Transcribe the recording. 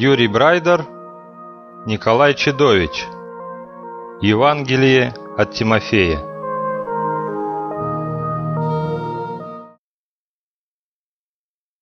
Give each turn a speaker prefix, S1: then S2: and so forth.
S1: Юрий Брайдер, Николай Чедович. Евангелие от Тимофея.